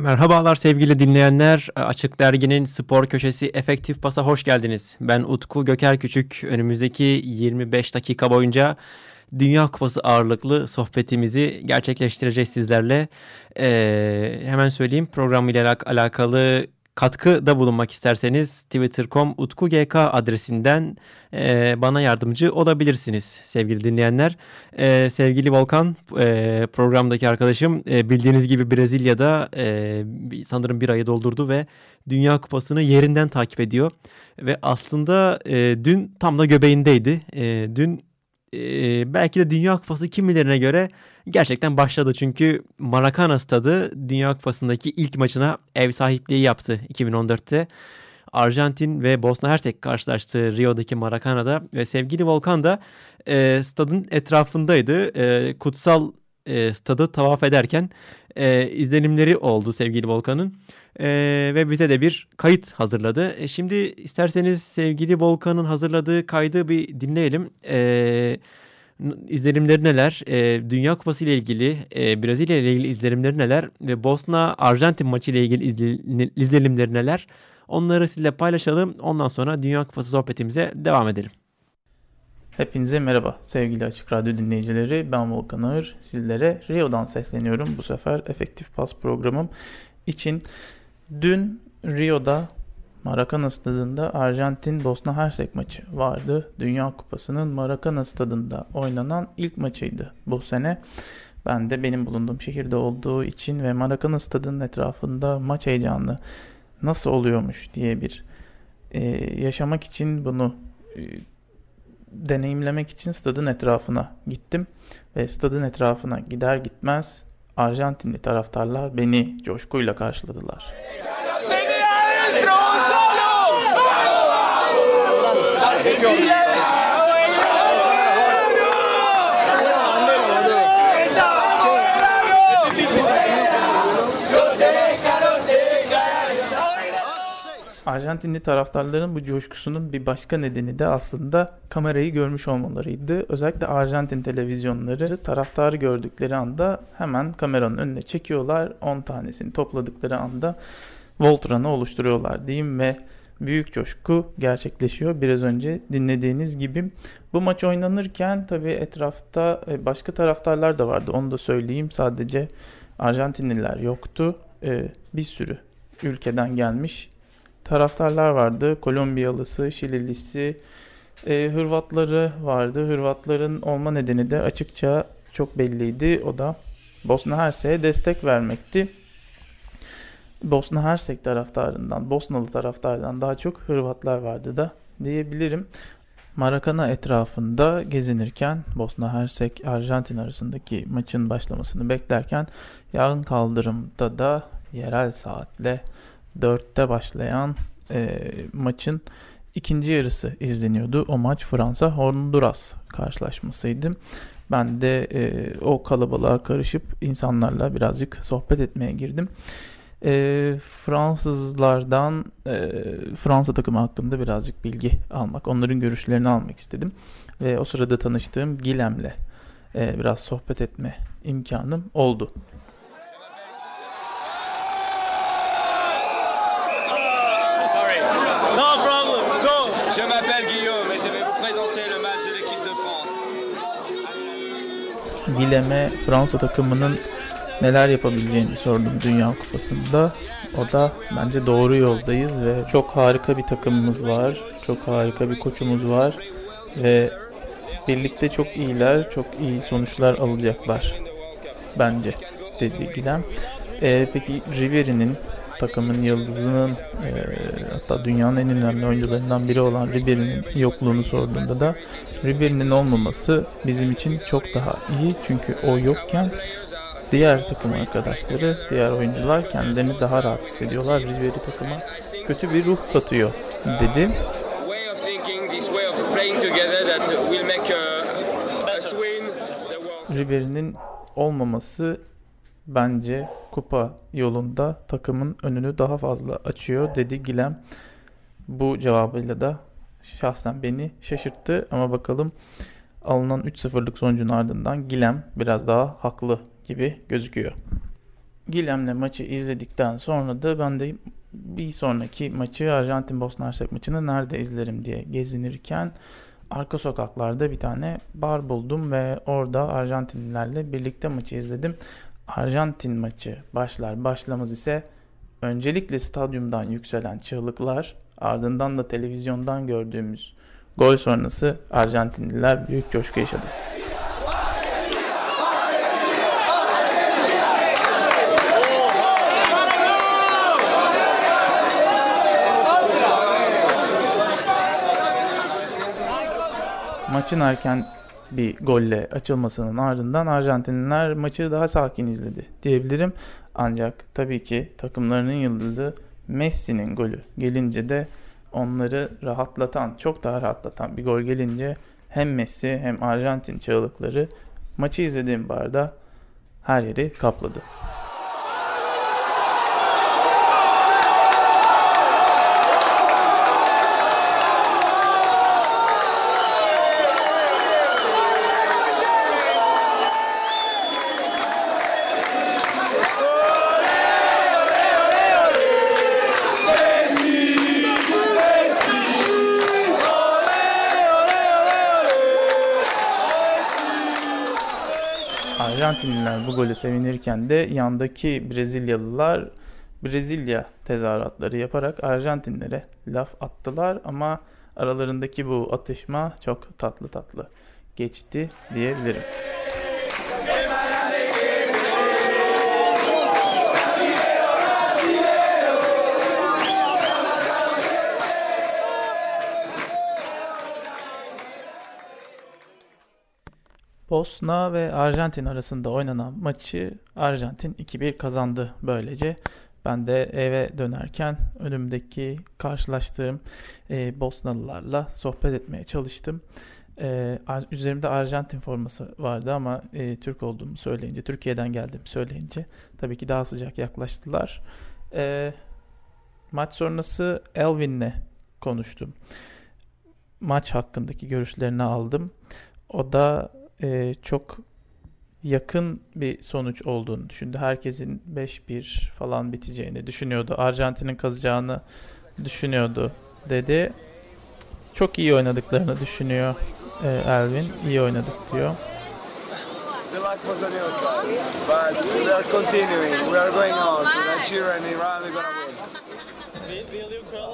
Merhabalar sevgili dinleyenler. Açık Dergi'nin spor köşesi Efektif Pas'a hoş geldiniz. Ben Utku Göker Küçük. Önümüzdeki 25 dakika boyunca Dünya Kupası ağırlıklı sohbetimizi gerçekleştireceğiz sizlerle. Ee, hemen söyleyeyim programıyla alakalı katkı da bulunmak isterseniz twitter.com utkugk adresinden e, bana yardımcı olabilirsiniz sevgili dinleyenler. E, sevgili Volkan e, programdaki arkadaşım e, bildiğiniz gibi Brezilya'da e, sanırım bir ayı doldurdu ve Dünya Kupası'nı yerinden takip ediyor. Ve aslında e, dün tam da göbeğindeydi. E, dün e, belki de Dünya Kupası kimilerine göre gerçekten başladı. Çünkü Maracana stadı Dünya Kupası'ndaki ilk maçına ev sahipliği yaptı 2014'te. Arjantin ve Bosna Hersek karşılaştı Rio'daki Maracana'da ve sevgili Volkan da e, stadın etrafındaydı. E, kutsal e, stadı tavaf ederken e, izlenimleri oldu sevgili Volkan'ın. E, ve bize de bir kayıt hazırladı. E, şimdi isterseniz sevgili Volkan'ın hazırladığı kaydı bir dinleyelim. Evet izlenimleri neler? E, Dünya Kupası ile ilgili, e, Brezilya ile ilgili izlenimleri neler? Ve Bosna Arjantin maçı ile ilgili izlenimleri neler? Onları sizinle paylaşalım. Ondan sonra Dünya Kupası sohbetimize devam edelim. Hepinize merhaba sevgili Açık Radyo dinleyicileri. Ben Volkan Ağır. Sizlere Rio'dan sesleniyorum. Bu sefer Efektif Pas programım için. Dün Rio'da Maracana stadında Arjantin Bosna Hersek maçı vardı. Dünya Kupası'nın Maracana stadında oynanan ilk maçıydı bu sene. Ben de benim bulunduğum şehirde olduğu için ve Maracana stadının etrafında maç heyecanı nasıl oluyormuş diye bir e, yaşamak için bunu e, deneyimlemek için stadın etrafına gittim. Ve stadın etrafına gider gitmez Arjantinli taraftarlar beni coşkuyla karşıladılar. Arjantinli taraftarların bu coşkusunun bir başka nedeni de aslında kamerayı görmüş olmalarıydı. Özellikle Arjantin televizyonları taraftarı gördükleri anda hemen kameranın önüne çekiyorlar. 10 tanesini topladıkları anda Voltran'ı oluşturuyorlar diyeyim ve büyük coşku gerçekleşiyor. Biraz önce dinlediğiniz gibi bu maç oynanırken tabii etrafta e, başka taraftarlar da vardı. Onu da söyleyeyim. Sadece Arjantinliler yoktu. E, bir sürü ülkeden gelmiş taraftarlar vardı. Kolombiyalısı, Şililisi, e, Hırvatları vardı. Hırvatların olma nedeni de açıkça çok belliydi. O da Bosna Hersek'e destek vermekti. Bosna Hersek taraftarından, Bosnalı taraftardan daha çok Hırvatlar vardı da diyebilirim. Marakana etrafında gezinirken Bosna Hersek Arjantin arasındaki maçın başlamasını beklerken yağın kaldırımda da yerel saatle 4'te başlayan e, maçın ikinci yarısı izleniyordu. O maç Fransa-Honduras karşılaşmasıydı. Ben de e, o kalabalığa karışıp insanlarla birazcık sohbet etmeye girdim. E, Fransızlardan e, Fransa takımı hakkında birazcık bilgi almak, onların görüşlerini almak istedim. Ve o sırada tanıştığım Gilem'le e, biraz sohbet etme imkanım oldu. Guillem'e Fransa takımının neler yapabileceğini sordum Dünya Kupası'nda. O da bence doğru yoldayız ve çok harika bir takımımız var. Çok harika bir koçumuz var ve birlikte çok iyiler, çok iyi sonuçlar alacaklar bence dedi Gilem. Ee, peki Ribery'nin takımın yıldızının e, hatta dünyanın en önemli oyuncularından biri olan Ribery'nin yokluğunu sorduğunda da Ribery'nin olmaması bizim için çok daha iyi. Çünkü o yokken diğer takım arkadaşları, diğer oyuncular kendilerini daha rahat hissediyorlar. Ribery takıma kötü bir ruh katıyor dedi. Ribery'nin olmaması bence kupa yolunda takımın önünü daha fazla açıyor dedi Gilem. Bu cevabıyla da şahsen beni şaşırttı ama bakalım alınan 3-0'lık sonucun ardından Gilem biraz daha haklı gibi gözüküyor. Gilem'le maçı izledikten sonra da ben de bir sonraki maçı Arjantin Bosna Hersek maçını nerede izlerim diye gezinirken arka sokaklarda bir tane bar buldum ve orada Arjantinlilerle birlikte maçı izledim. Arjantin maçı başlar başlamaz ise öncelikle stadyumdan yükselen çığlıklar ardından da televizyondan gördüğümüz gol sonrası Arjantinliler büyük coşku yaşadı. Maçın erken bir golle açılmasının ardından Arjantinliler maçı daha sakin izledi diyebilirim. Ancak tabii ki takımlarının yıldızı Messi'nin golü gelince de onları rahatlatan, çok daha rahatlatan bir gol gelince hem Messi hem Arjantin çığlıkları maçı izlediğim barda her yeri kapladı. Arjantinliler bu golü sevinirken de yandaki Brezilyalılar Brezilya tezahüratları yaparak Arjantinlere laf attılar ama aralarındaki bu atışma çok tatlı tatlı geçti diyebilirim. Bosna ve Arjantin arasında oynanan maçı Arjantin 2-1 kazandı böylece. Ben de eve dönerken önümdeki karşılaştığım e, Bosnalılarla sohbet etmeye çalıştım. E, üzerimde Arjantin forması vardı ama e, Türk olduğumu söyleyince, Türkiye'den geldim söyleyince tabii ki daha sıcak yaklaştılar. E, maç sonrası Elvin'le konuştum. Maç hakkındaki görüşlerini aldım. O da e, çok yakın bir sonuç olduğunu düşündü. Herkesin 5-1 falan biteceğini düşünüyordu. Arjantin'in kazacağını düşünüyordu dedi. Çok iyi oynadıklarını düşünüyor e, Elvin. İyi oynadık diyor. We are continuing. We are going on.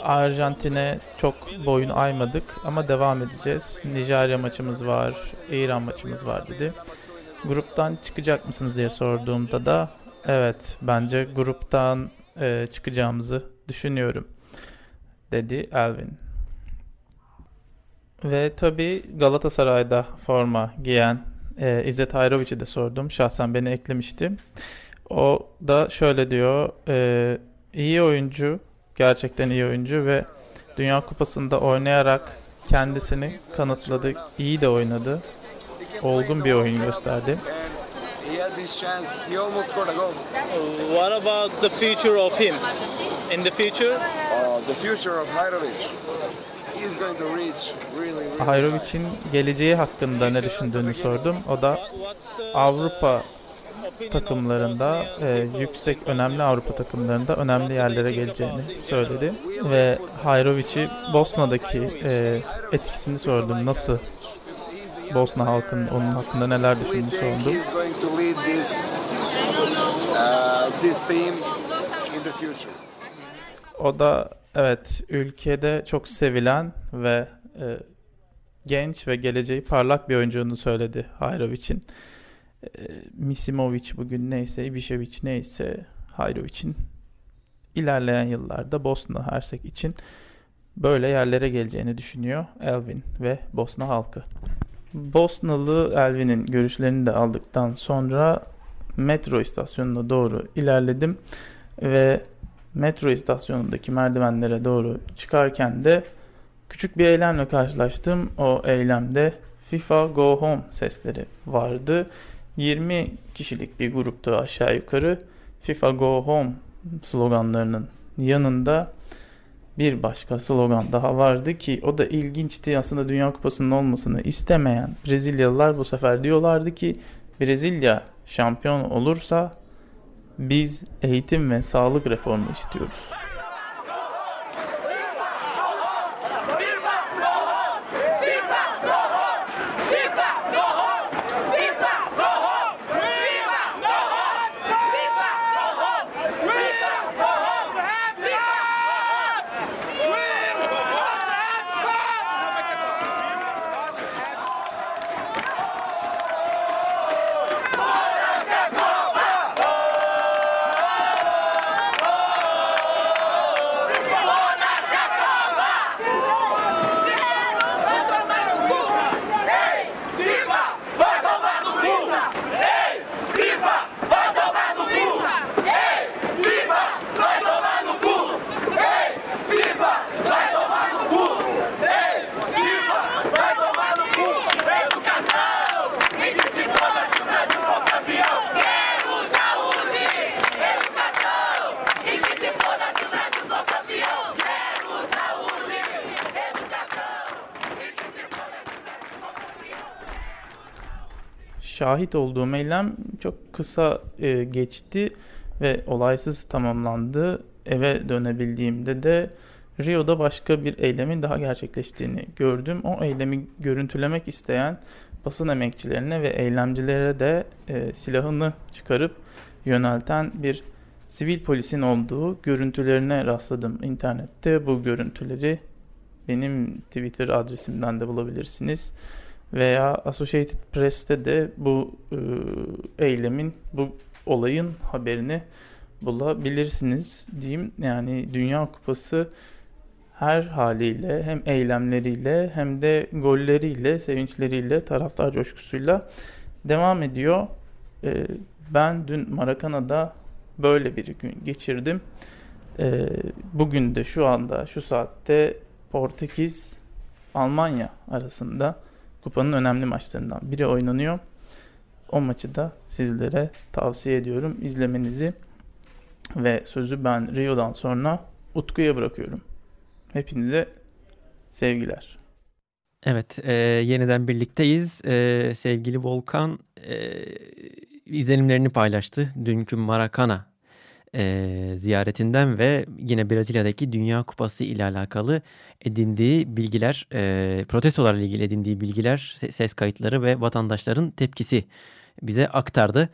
Arjantin'e çok boyun aymadık ama devam edeceğiz. Nijerya maçımız var, İran maçımız var dedi. Gruptan çıkacak mısınız diye sorduğumda da evet bence gruptan e, çıkacağımızı düşünüyorum dedi Elvin. Ve tabi Galatasaray'da forma giyen e, İzzet Hayrovic'i de sordum. Şahsen beni eklemişti. O da şöyle diyor. E, iyi oyuncu, gerçekten iyi oyuncu ve Dünya Kupası'nda oynayarak kendisini kanıtladı. İyi de oynadı. Olgun bir oyun gösterdi. What about the future of him? In the future, Uh, the future of Hajrovic. He is going to reach really, really high. Hayrovic'in geleceği hakkında ne düşündüğünü sordum. O da Avrupa takımlarında e, yüksek önemli Avrupa takımlarında önemli yerlere geleceğini söyledi ve Hayrovic'i Bosna'daki e, etkisini sordum. Nasıl Bosna halkının onun hakkında neler düşündüğünü sordum. uh. O da evet ülkede çok sevilen ve e, genç ve geleceği parlak bir oyuncunu söyledi Hayrovic'in. E, Misimovic bugün neyse, Ibišević neyse Hayrovic'in ilerleyen yıllarda Bosna Hersek için böyle yerlere geleceğini düşünüyor Elvin ve Bosna halkı. Bosnalı Elvin'in görüşlerini de aldıktan sonra metro istasyonuna doğru ilerledim ve metro istasyonundaki merdivenlere doğru çıkarken de küçük bir eylemle karşılaştım. O eylemde FIFA Go Home sesleri vardı. 20 kişilik bir gruptu aşağı yukarı. FIFA Go Home sloganlarının yanında bir başka slogan daha vardı ki o da ilginçti. Aslında Dünya Kupası'nın olmasını istemeyen Brezilyalılar bu sefer diyorlardı ki Brezilya şampiyon olursa biz eğitim ve sağlık reformu istiyoruz. Şahit olduğum eylem çok kısa e, geçti ve olaysız tamamlandı. Eve dönebildiğimde de Rio'da başka bir eylemin daha gerçekleştiğini gördüm. O eylemi görüntülemek isteyen basın emekçilerine ve eylemcilere de e, silahını çıkarıp yönelten bir sivil polisin olduğu görüntülerine rastladım internette. Bu görüntüleri benim Twitter adresimden de bulabilirsiniz veya Associated Press'te de bu e, eylemin, bu olayın haberini bulabilirsiniz diyeyim. Yani Dünya Kupası her haliyle hem eylemleriyle hem de golleriyle, sevinçleriyle, taraftar coşkusuyla devam ediyor. Ben dün Maracana'da böyle bir gün geçirdim. Bugün de şu anda, şu saatte Portekiz, Almanya arasında kupanın önemli maçlarından biri oynanıyor. O maçı da sizlere tavsiye ediyorum izlemenizi ve sözü ben Rio'dan sonra Utku'ya bırakıyorum. Hepinize sevgiler. Evet, e, yeniden birlikteyiz. E, sevgili Volkan e, izlenimlerini paylaştı. Dünkü Maracana e, ziyaretinden ve yine Brezilya'daki Dünya Kupası ile alakalı edindiği bilgiler, e, protestolarla ilgili edindiği bilgiler, ses kayıtları ve vatandaşların tepkisi bize aktardı.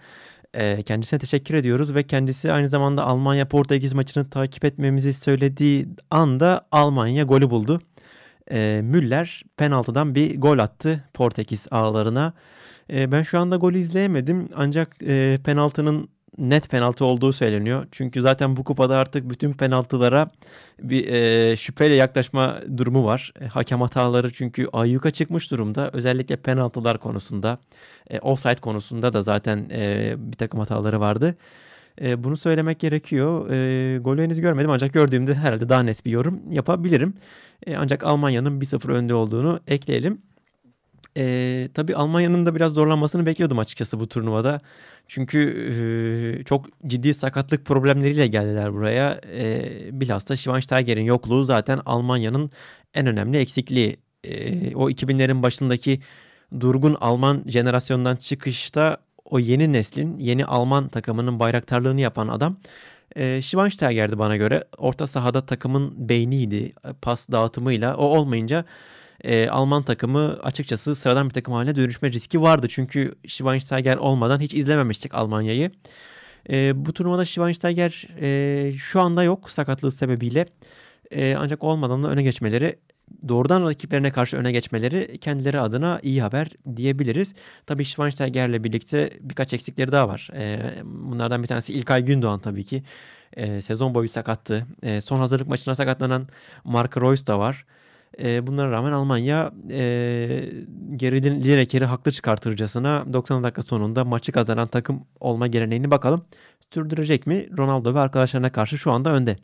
E, kendisine teşekkür ediyoruz ve kendisi aynı zamanda Almanya-Portekiz maçını takip etmemizi söylediği anda Almanya golü buldu. E, Müller penaltıdan bir gol attı Portekiz ağlarına. E, ben şu anda golü izleyemedim ancak e, penaltının net penaltı olduğu söyleniyor. Çünkü zaten bu kupada artık bütün penaltılara bir e, şüpheyle yaklaşma durumu var. E, hakem hataları çünkü ayyuka çıkmış durumda. Özellikle penaltılar konusunda, e, offside konusunda da zaten e, bir takım hataları vardı. E, bunu söylemek gerekiyor. E, golü henüz görmedim ancak gördüğümde herhalde daha net bir yorum yapabilirim. E, ancak Almanya'nın 1-0 önde olduğunu ekleyelim. E, tabii Almanya'nın da biraz zorlanmasını bekliyordum açıkçası bu turnuvada. Çünkü e, çok ciddi sakatlık problemleriyle geldiler buraya. E, bilhassa Schweinsteiger'in yokluğu zaten Almanya'nın en önemli eksikliği. E, o 2000'lerin başındaki durgun Alman jenerasyondan çıkışta o yeni neslin, yeni Alman takımının bayraktarlığını yapan adam e, Schweinsteiger'di bana göre. Orta sahada takımın beyniydi. Pas dağıtımıyla. O olmayınca e, Alman takımı açıkçası sıradan bir takım haline dönüşme riski vardı. Çünkü Schweinsteiger olmadan hiç izlememiştik Almanya'yı. E, bu turnuvada Schweinsteiger e, şu anda yok sakatlığı sebebiyle. E, ancak olmadan da öne geçmeleri doğrudan rakiplerine karşı öne geçmeleri kendileri adına iyi haber diyebiliriz. Tabii Schweinsteiger'le birlikte birkaç eksikleri daha var. E, bunlardan bir tanesi İlkay Gündoğan tabii ki. E, sezon boyu sakattı. E, son hazırlık maçına sakatlanan Mark Royce da var. E, bunlara rağmen Almanya e, geriden Lineker'i haklı çıkartırcasına 90 dakika sonunda maçı kazanan takım olma geleneğini bakalım sürdürecek mi? Ronaldo ve arkadaşlarına karşı şu anda önde.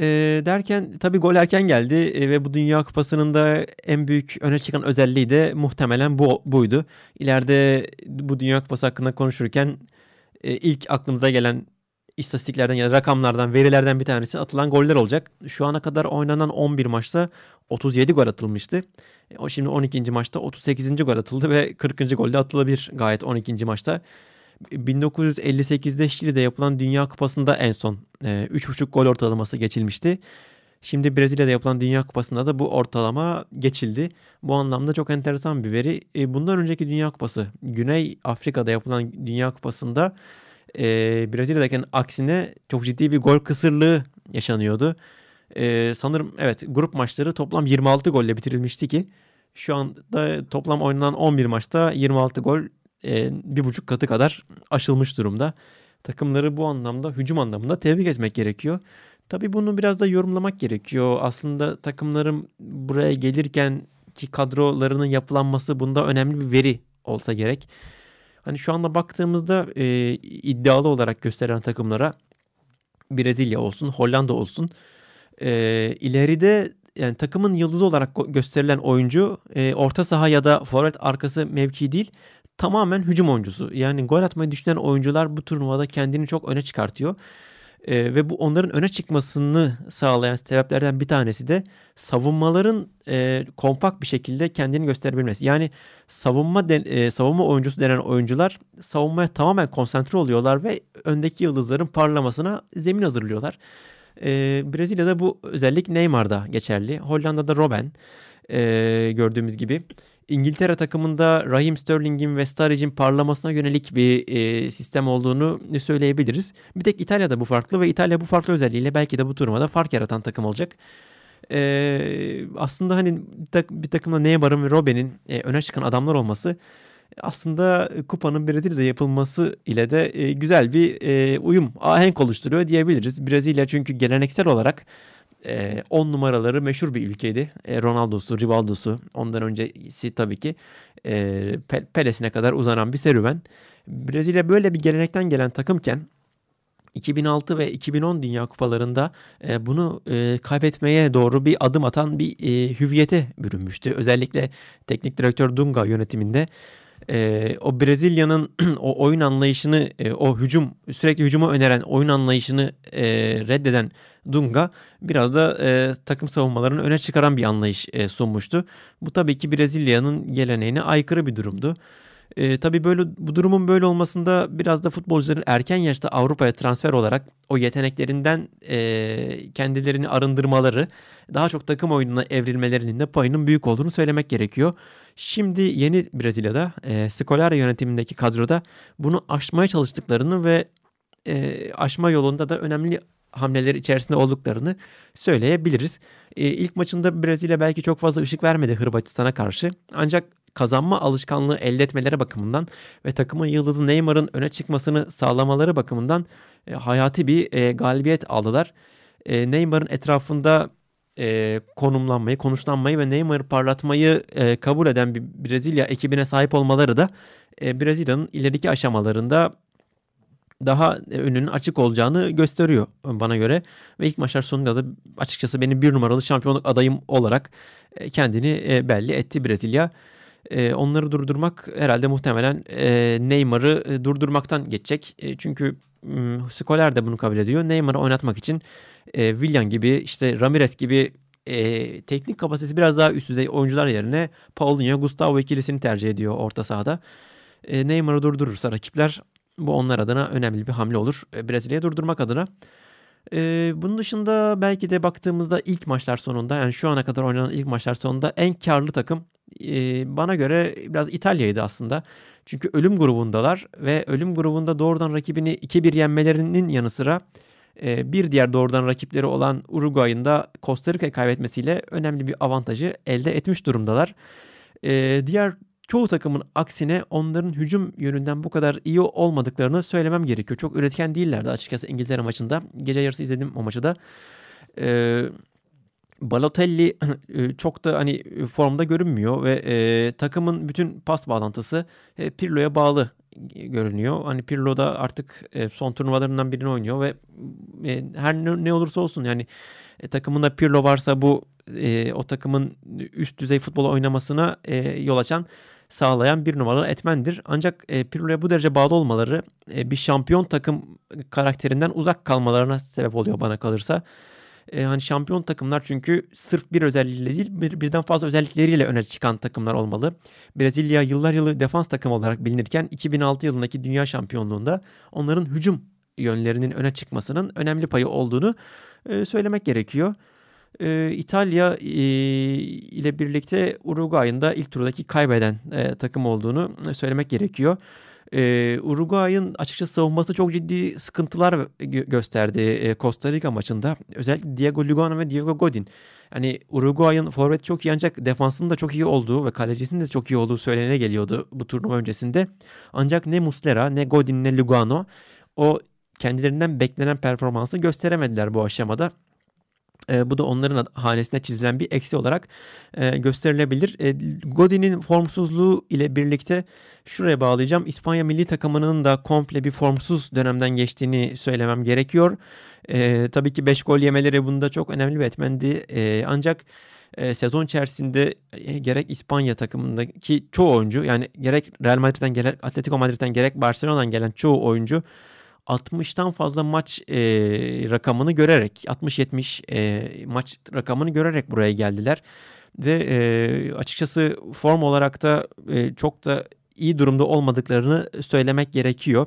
E, derken tabii gol erken geldi e, ve bu Dünya Kupası'nın da en büyük öne çıkan özelliği de muhtemelen bu buydu. İleride bu Dünya Kupası hakkında konuşurken e, ilk aklımıza gelen istatistiklerden ya da rakamlardan, verilerden bir tanesi atılan goller olacak. Şu ana kadar oynanan 11 maçta 37 gol atılmıştı. O şimdi 12. maçta 38. gol atıldı ve 40. golde atılabilir gayet 12. maçta. 1958'de Şili'de yapılan Dünya Kupası'nda en son e, 3.5 gol ortalaması geçilmişti. Şimdi Brezilya'da yapılan Dünya Kupası'nda da bu ortalama geçildi. Bu anlamda çok enteresan bir veri. E, bundan önceki Dünya Kupası, Güney Afrika'da yapılan Dünya Kupası'nda e, Brezilya'daki aksine çok ciddi bir gol kısırlığı yaşanıyordu. E, sanırım evet grup maçları toplam 26 golle bitirilmişti ki şu anda toplam oynanan 11 maçta 26 gol e, bir buçuk katı kadar aşılmış durumda. Takımları bu anlamda hücum anlamında tebrik etmek gerekiyor. Tabii bunu biraz da yorumlamak gerekiyor. Aslında takımların buraya gelirken ki kadrolarının yapılanması bunda önemli bir veri olsa gerek. Hani şu anda baktığımızda e, iddialı olarak gösteren takımlara Brezilya olsun, Hollanda olsun e, ileride yani takımın yıldızı olarak gösterilen oyuncu e, orta saha ya da forvet arkası mevki değil tamamen hücum oyuncusu. Yani gol atmayı düşünen oyuncular bu turnuvada kendini çok öne çıkartıyor. E, ve bu onların öne çıkmasını sağlayan sebeplerden bir tanesi de savunmaların e, kompakt bir şekilde kendini gösterebilmesi. Yani savunma den, e, savunma oyuncusu denen oyuncular savunmaya tamamen konsantre oluyorlar ve öndeki yıldızların parlamasına zemin hazırlıyorlar. E, Brezilya'da bu özellik Neymar'da geçerli. Hollanda'da Robben e, gördüğümüz gibi. İngiltere takımında Raheem Sterling'in ve Sturridge'in parlamasına yönelik bir e, sistem olduğunu söyleyebiliriz. Bir tek İtalya'da bu farklı ve İtalya bu farklı özelliğiyle belki de bu turnuvada fark yaratan takım olacak. E, aslında hani bir takımda Neymar'ın ve Robben'in e, öne çıkan adamlar olması aslında kupanın Brezilya'da yapılması ile de e, güzel bir e, uyum, ahenk oluşturuyor diyebiliriz. Brezilya çünkü geleneksel olarak 10 e, numaraları meşhur bir ülkeydi. E, Ronaldo'su, Rivaldo'su, ondan öncesi tabii ki e, Peles'ine kadar uzanan bir serüven. Brezilya böyle bir gelenekten gelen takımken 2006 ve 2010 Dünya Kupalarında e, bunu e, kaybetmeye doğru bir adım atan bir e, hüviyete bürünmüştü. Özellikle teknik direktör Dunga yönetiminde e, o Brezilya'nın o oyun anlayışını, e, o hücum sürekli hücuma öneren oyun anlayışını e, reddeden Dunga biraz da e, takım savunmalarını öne çıkaran bir anlayış e, sunmuştu. Bu tabii ki Brezilya'nın geleneğine aykırı bir durumdu. E, tabii böyle bu durumun böyle olmasında biraz da futbolcuların erken yaşta Avrupa'ya transfer olarak o yeteneklerinden e, kendilerini arındırmaları, daha çok takım oyununa evrilmelerinin de payının büyük olduğunu söylemek gerekiyor. Şimdi yeni Brezilya'da e, Scolari yönetimindeki kadroda bunu aşmaya çalıştıklarını ve e, aşma yolunda da önemli hamleler içerisinde olduklarını söyleyebiliriz. E, ilk maçında Brezilya belki çok fazla ışık vermedi Hırvatistan'a karşı. Ancak kazanma alışkanlığı elde etmeleri bakımından ve takımın yıldızı Neymar'ın öne çıkmasını sağlamaları bakımından e, hayati bir e, galibiyet aldılar. E, Neymar'ın etrafında e, konumlanmayı, konuşlanmayı ve Neymar'ı parlatmayı e, kabul eden bir Brezilya ekibine sahip olmaları da e, Brezilya'nın ileriki aşamalarında daha önünün açık olacağını gösteriyor bana göre. Ve ilk maçlar sonunda da açıkçası benim bir numaralı şampiyonluk adayım olarak e, kendini e, belli etti Brezilya. E, onları durdurmak herhalde muhtemelen Neymar'ı durdurmaktan geçecek. Çünkü Skoler de bunu kabul ediyor. Neymar'ı oynatmak için Willian gibi işte Ramirez gibi e, teknik kapasitesi biraz daha üst düzey oyuncular yerine Paulinho, Gustavo ikilisini tercih ediyor orta sahada. E, Neymar'ı durdurursa rakipler bu onlar adına önemli bir hamle olur. E, Brezilya'yı durdurmak adına. Ee, bunun dışında belki de baktığımızda ilk maçlar sonunda yani şu ana kadar oynanan ilk maçlar sonunda en karlı takım e, bana göre biraz İtalya'ydı aslında. Çünkü ölüm grubundalar ve ölüm grubunda doğrudan rakibini 2-1 yenmelerinin yanı sıra e, bir diğer doğrudan rakipleri olan Uruguay'ın da Costa Rica kaybetmesiyle önemli bir avantajı elde etmiş durumdalar. E, diğer çoğu takımın aksine onların hücum yönünden bu kadar iyi olmadıklarını söylemem gerekiyor. Çok üretken değillerdi açıkçası İngiltere maçında. Gece yarısı izledim o maçı da. Ee, Balotelli e, çok da hani formda görünmüyor ve e, takımın bütün pas bağlantısı e, Pirlo'ya bağlı görünüyor. Hani Pirlo da artık e, son turnuvalarından birini oynuyor ve e, her ne, olursa olsun yani e, takımında Pirlo varsa bu e, o takımın üst düzey futbol oynamasına e, yol açan sağlayan bir numaralı etmendir. Ancak e, Pirlo'ya bu derece bağlı olmaları e, bir şampiyon takım karakterinden uzak kalmalarına sebep oluyor bana kalırsa. E, hani şampiyon takımlar çünkü sırf bir özelliğiyle değil bir, birden fazla özellikleriyle öne çıkan takımlar olmalı. Brezilya yıllar yılı defans takım olarak bilinirken 2006 yılındaki dünya şampiyonluğunda onların hücum yönlerinin öne çıkmasının önemli payı olduğunu e, söylemek gerekiyor. E, İtalya e, ile birlikte Uruguay'ın da ilk turdaki kaybeden e, takım olduğunu söylemek gerekiyor. Ee, Uruguay'ın açıkçası savunması çok ciddi sıkıntılar gö- gösterdi e, Costa Rica maçında. Özellikle Diego Lugano ve Diego Godin. Yani Uruguay'ın forvet çok iyi ancak defansının da çok iyi olduğu ve kalecisinin de çok iyi olduğu söylene geliyordu bu turnuva öncesinde. Ancak ne Muslera ne Godin ne Lugano o kendilerinden beklenen performansı gösteremediler bu aşamada. E, bu da onların hanesine çizilen bir eksi olarak e, gösterilebilir. E, Godin'in formsuzluğu ile birlikte şuraya bağlayacağım. İspanya milli takımının da komple bir formsuz dönemden geçtiğini söylemem gerekiyor. E, tabii ki 5 gol yemeleri bunda çok önemli bir etmendi. E, ancak sezon içerisinde gerek İspanya takımındaki çoğu oyuncu yani gerek Real Madrid'den gerek Atletico Madrid'den gerek Barcelona'dan gelen çoğu oyuncu 60'tan fazla maç e, rakamını görerek 60-70 e, maç rakamını görerek buraya geldiler. Ve e, açıkçası form olarak da e, çok da iyi durumda olmadıklarını söylemek gerekiyor.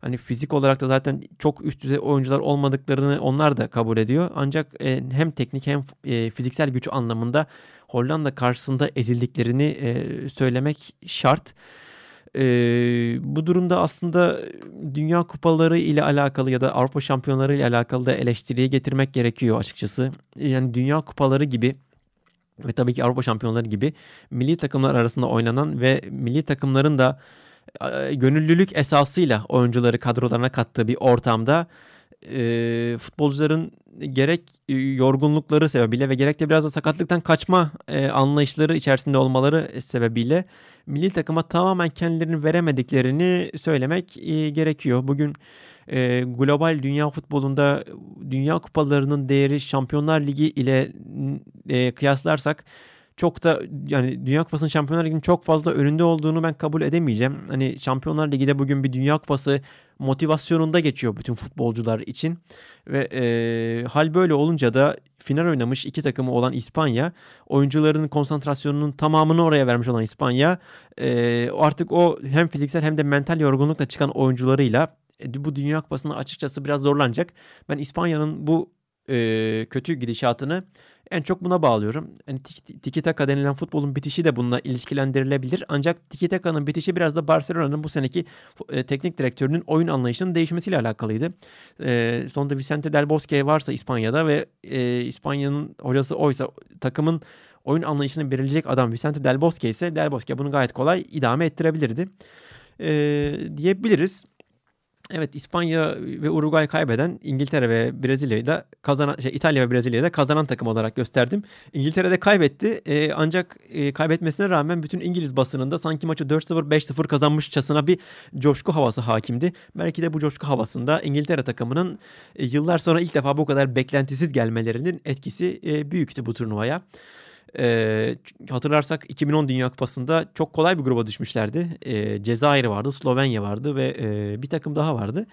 Hani fizik olarak da zaten çok üst düzey oyuncular olmadıklarını onlar da kabul ediyor. Ancak e, hem teknik hem e, fiziksel güç anlamında Hollanda karşısında ezildiklerini e, söylemek şart. E, bu durumda aslında Dünya Kupaları ile alakalı ya da Avrupa Şampiyonları ile alakalı da eleştiriye getirmek gerekiyor açıkçası. Yani Dünya Kupaları gibi ve tabii ki Avrupa Şampiyonları gibi milli takımlar arasında oynanan ve milli takımların da gönüllülük esasıyla oyuncuları kadrolarına kattığı bir ortamda e, futbolcuların gerek yorgunlukları sebebiyle ve gerek de biraz da sakatlıktan kaçma e, anlayışları içerisinde olmaları sebebiyle milli takıma tamamen kendilerini veremediklerini söylemek e, gerekiyor. Bugün e, global dünya futbolunda dünya kupalarının değeri Şampiyonlar Ligi ile e, kıyaslarsak çok da yani Dünya Kupası'nın Şampiyonlar Ligi'nin çok fazla önünde olduğunu ben kabul edemeyeceğim. Hani Şampiyonlar Ligi'de bugün bir Dünya Kupası motivasyonunda geçiyor bütün futbolcular için. Ve e, hal böyle olunca da final oynamış iki takımı olan İspanya, oyuncuların konsantrasyonunun tamamını oraya vermiş olan İspanya e, artık o hem fiziksel hem de mental yorgunlukla çıkan oyuncularıyla e, bu Dünya Kupası'nda açıkçası biraz zorlanacak. Ben İspanya'nın bu e, kötü gidişatını en çok buna bağlıyorum. Yani tiki taka denilen futbolun bitişi de bununla ilişkilendirilebilir. Ancak tiki taka'nın bitişi biraz da Barcelona'nın bu seneki e, teknik direktörünün oyun anlayışının değişmesiyle alakalıydı. E, sonunda Vicente Del Bosque varsa İspanya'da ve e, İspanya'nın hocası oysa takımın oyun anlayışını belirleyecek adam Vicente Del Bosque ise Del Bosque bunu gayet kolay idame ettirebilirdi. E, diyebiliriz. Evet İspanya ve Uruguay kaybeden İngiltere ve Brezilya'yı da kazanan şey, İtalya ve Brezilya'yı da kazanan takım olarak gösterdim. İngiltere de kaybetti e, ancak e, kaybetmesine rağmen bütün İngiliz basınında sanki maçı 4-0 5-0 kazanmışçasına bir coşku havası hakimdi. Belki de bu coşku havasında İngiltere takımının e, yıllar sonra ilk defa bu kadar beklentisiz gelmelerinin etkisi e, büyüktü bu turnuvaya. E, hatırlarsak 2010 Dünya Kupası'nda çok kolay bir gruba düşmüşlerdi. E, Cezayir vardı, Slovenya vardı ve e, bir takım daha vardı.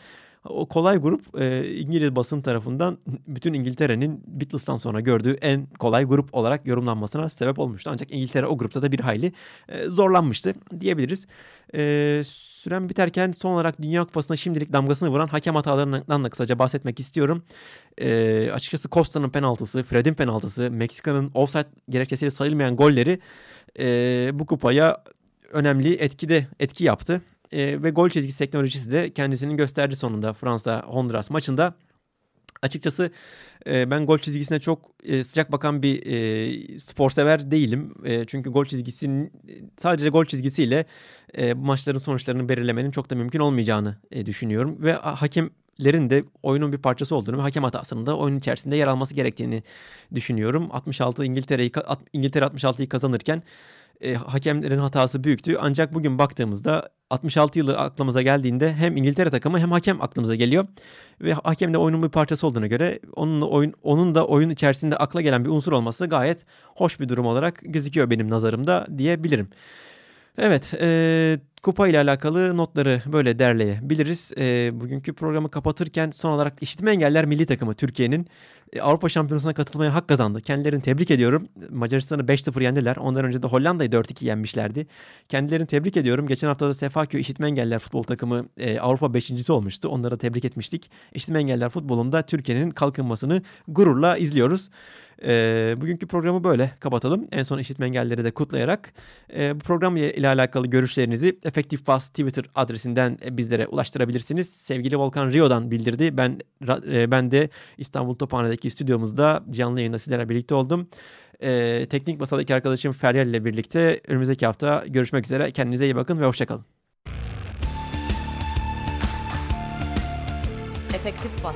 O kolay grup e, İngiliz basın tarafından bütün İngiltere'nin Beatles'tan sonra gördüğü en kolay grup olarak yorumlanmasına sebep olmuştu. Ancak İngiltere o grupta da bir hayli e, zorlanmıştı diyebiliriz. E, süren biterken son olarak Dünya Kupası'na şimdilik damgasını vuran hakem hatalarından da kısaca bahsetmek istiyorum. E, açıkçası Costa'nın penaltısı, Fred'in penaltısı, Meksika'nın offside gerekçesiyle sayılmayan golleri e, bu kupaya önemli etkide etki yaptı e, ve gol çizgisi teknolojisi de kendisini gösterdi sonunda Fransa Honduras maçında. Açıkçası e, ben gol çizgisine çok e, sıcak bakan bir e, spor sever değilim. E, çünkü gol çizgisinin sadece gol çizgisiyle e, maçların sonuçlarını belirlemenin çok da mümkün olmayacağını e, düşünüyorum. Ve hakemlerin de oyunun bir parçası olduğunu ve hakem hatasının da oyunun içerisinde yer alması gerektiğini düşünüyorum. 66 İngiltere'yi İngiltere 66'yı kazanırken e, hakemlerin hatası büyüktü. Ancak bugün baktığımızda 66 yılı aklımıza geldiğinde hem İngiltere takımı hem hakem aklımıza geliyor. Ve hakem de oyunun bir parçası olduğuna göre onun, oyun, onun da oyun içerisinde akla gelen bir unsur olması gayet hoş bir durum olarak gözüküyor benim nazarımda diyebilirim. Evet, e, kupa ile alakalı notları böyle derleyebiliriz. E, bugünkü programı kapatırken son olarak işitme engeller milli takımı Türkiye'nin e, Avrupa Şampiyonası'na katılmaya hak kazandı. Kendilerini tebrik ediyorum. Macaristan'ı 5-0 yendiler. Ondan önce de Hollanda'yı 4-2 yenmişlerdi. Kendilerini tebrik ediyorum. Geçen hafta da Sefaköy İşitme Engeller Futbol Takımı e, Avrupa 5. olmuştu. Onları da tebrik etmiştik. İşitme Engeller Futbolu'nda Türkiye'nin kalkınmasını gururla izliyoruz. E, bugünkü programı böyle kapatalım. En son işitme engelleri de kutlayarak. E, bu program ile alakalı görüşlerinizi Efektif Bas Twitter adresinden bizlere ulaştırabilirsiniz. Sevgili Volkan Rio'dan bildirdi. Ben e, ben de İstanbul Tophane'deki stüdyomuzda canlı yayında sizlerle birlikte oldum. E, teknik masadaki arkadaşım Feryal ile birlikte önümüzdeki hafta görüşmek üzere. Kendinize iyi bakın ve hoşçakalın. Efektif Bas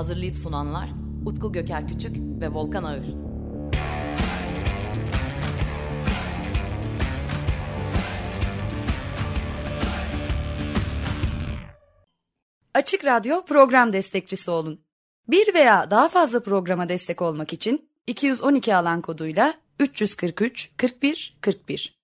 Hazırlayıp sunanlar Utku Göker Küçük ve Volkan Ağır. Açık Radyo program destekçisi olun. Bir veya daha fazla programa destek olmak için 212 alan koduyla 343 41 41